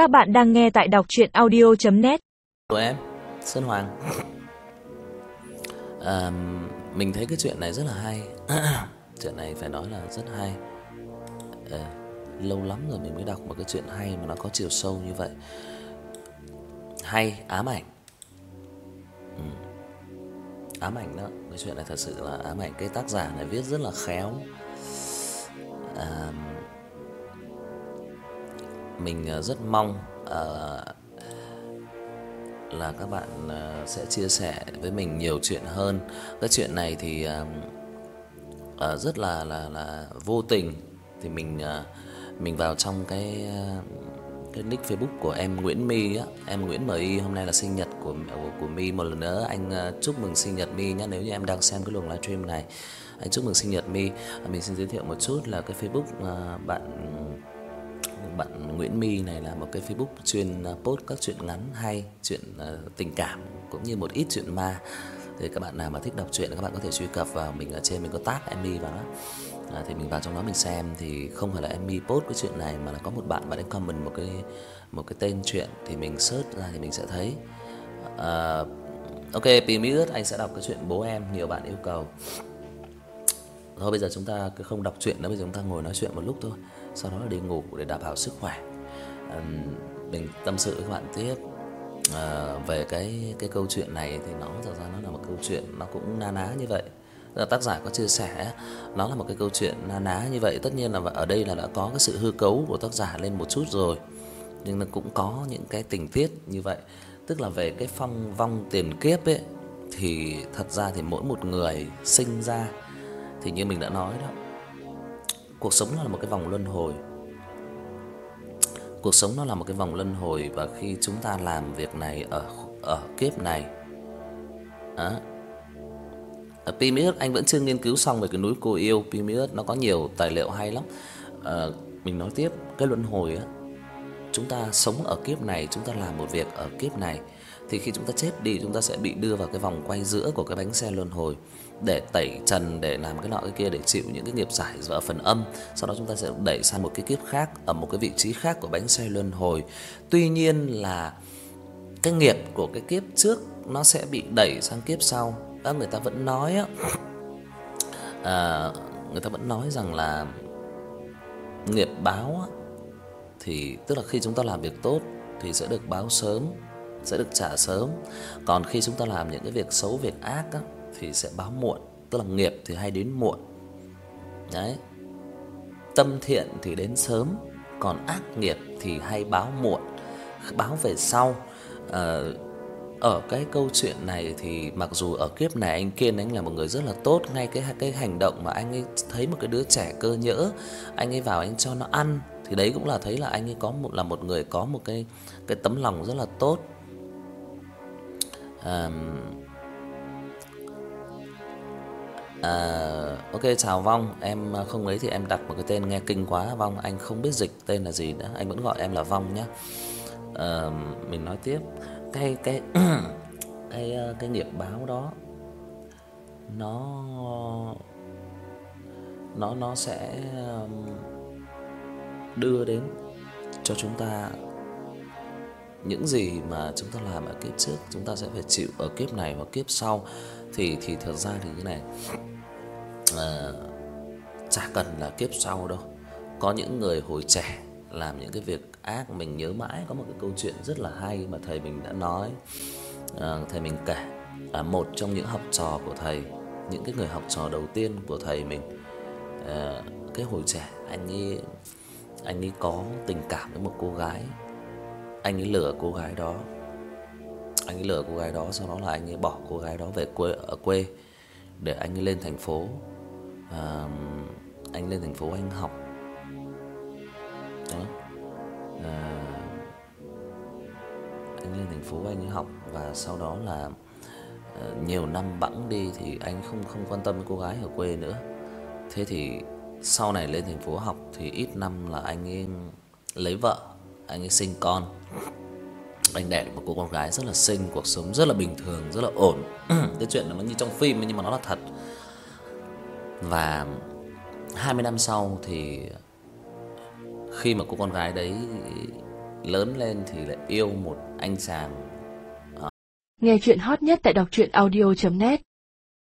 Các bạn đang nghe tại đọc chuyện audio.net của em Sơn Hoàng. À, Mình thấy cái chuyện này rất là hay. Chuyện này phải nói là rất hay. À, Lâu lắm rồi mình mới đọc một cái chuyện hay mà nó có chiều sâu như vậy. Hay, ám ảnh. Ừ. Ám ảnh đó Cái chuyện này thật sự là ám ảnh Cái tác giả này viết rất là khéo. À, mình ờ, rất mong à, là các bạn ờ, sẽ chia sẻ với mình nhiều chuyện hơn. Cái chuyện này thì uh, rất là là là vô tình thì mình uh, mình vào trong cái uh, cái nick Facebook của em Nguyễn My á, em Nguyễn MY hôm nay là sinh nhật của của, của My một lần nữa anh uh, chúc mừng sinh nhật My nhé nếu như em đang xem cái luồng livestream này. Anh chúc mừng sinh nhật My. Mình xin giới thiệu một chút là cái Facebook uh, bạn bạn Nguyễn My này là một cái Facebook chuyên ờ, post các chuyện ngắn hay, chuyện ờ, tình cảm cũng như một ít chuyện ma. Thì các bạn nào mà thích đọc truyện các bạn có thể truy cập vào mình ở trên mình có tag Emmy vào đó. À, thì mình vào trong đó mình xem thì không phải là Emmy post cái chuyện này mà là có một bạn bạn ấy comment một cái một cái tên chuyện thì mình search ra thì mình sẽ thấy. À, ok, Pimius anh sẽ đọc cái chuyện bố em nhiều bạn yêu cầu. Thôi bây giờ chúng ta cứ không đọc truyện nữa, bây giờ chúng ta ngồi nói chuyện một lúc thôi sau đó là đi ngủ để đảm bảo sức khỏe. Ừm mình tâm sự với các bạn tiếp à, về cái cái câu chuyện này thì nó thật ra nó là một câu chuyện nó cũng na ná như vậy. Là tác giả có chia sẻ nó là một cái câu chuyện na ná như vậy, tất nhiên là ở đây là đã có cái sự hư cấu của tác giả lên một chút rồi. Nhưng nó cũng có những cái tình tiết như vậy, tức là về cái phong vong tiền kiếp ấy thì thật ra thì mỗi một người sinh ra thì như mình đã nói đó Cuộc sống nó là một cái vòng luân hồi. Cuộc sống nó là một cái vòng luân hồi và khi chúng ta làm việc này ở ở kiếp này Đó. ở à, Pimius anh vẫn chưa nghiên cứu xong về cái núi cô yêu Pimius nó có nhiều tài liệu hay lắm. À, mình nói tiếp cái luân hồi á chúng ta sống ở kiếp này, chúng ta làm một việc ở kiếp này thì khi chúng ta chết đi chúng ta sẽ bị đưa vào cái vòng quay giữa của cái bánh xe luân hồi để tẩy trần để làm cái nọ cái kia để chịu những cái nghiệp giải ở phần âm, sau đó chúng ta sẽ đẩy sang một cái kiếp khác ở một cái vị trí khác của bánh xe luân hồi. Tuy nhiên là cái nghiệp của cái kiếp trước nó sẽ bị đẩy sang kiếp sau. Đó người ta vẫn nói á à người ta vẫn nói rằng là nghiệp báo á thì tức là khi chúng ta làm việc tốt thì sẽ được báo sớm, sẽ được trả sớm. Còn khi chúng ta làm những cái việc xấu, việc ác á thì sẽ báo muộn, tức là nghiệp thì hay đến muộn. Đấy. Tâm thiện thì đến sớm, còn ác nghiệp thì hay báo muộn, báo về sau. Ờ ở cái câu chuyện này thì mặc dù ở kiếp này anh Kiên anh là một người rất là tốt, ngay cái cái hành động mà anh ấy thấy một cái đứa trẻ cơ nhỡ, anh ấy vào anh cho nó ăn thì đấy cũng là thấy là anh ấy có một là một người có một cái cái tấm lòng rất là tốt um, uh, ok chào Vong, em ờ, không ấy thì em đặt một cái tên nghe kinh quá. Vong, anh không biết dịch tên là gì nữa, anh vẫn gọi em là Vong nhé. À, mình nói tiếp, cái cái cái ờ, cái nghiệp báo đó nó nó nó sẽ đưa đến cho chúng ta những gì mà chúng ta làm ở kiếp trước chúng ta sẽ phải chịu ở kiếp này hoặc kiếp sau thì thì thật ra thì như này à, chả cần là kiếp sau đâu. Có những người hồi trẻ làm những cái việc ác mình nhớ mãi có một cái câu chuyện rất là hay mà thầy mình đã nói. À, thầy mình kể là một trong những học trò của thầy, những cái người học trò đầu tiên của thầy mình à, cái hồi trẻ anh ấy anh ấy có tình cảm với một cô gái. Anh ấy lừa cô gái đó. Anh ấy lừa cô gái đó sau đó là anh ấy bỏ cô gái đó về quê ở quê để anh ấy lên thành phố. À, anh lên thành phố anh học. Đó. À, anh lên thành phố anh học và sau đó là uh, nhiều năm bẵng đi thì anh không không quan tâm cô gái ở quê nữa. Thế thì sau này lên thành phố học thì ít năm là anh ấy lấy vợ, anh ấy sinh con. Anh đẻ được một cô con gái rất là xinh, cuộc sống rất là bình thường, rất là ổn. cái chuyện nó như trong phim nhưng mà nó là thật. Và 20 năm sau thì khi mà cô con gái đấy lớn lên thì lại yêu một anh chàng ờ, Nghe chuyện hot nhất tại đọc truyện audio net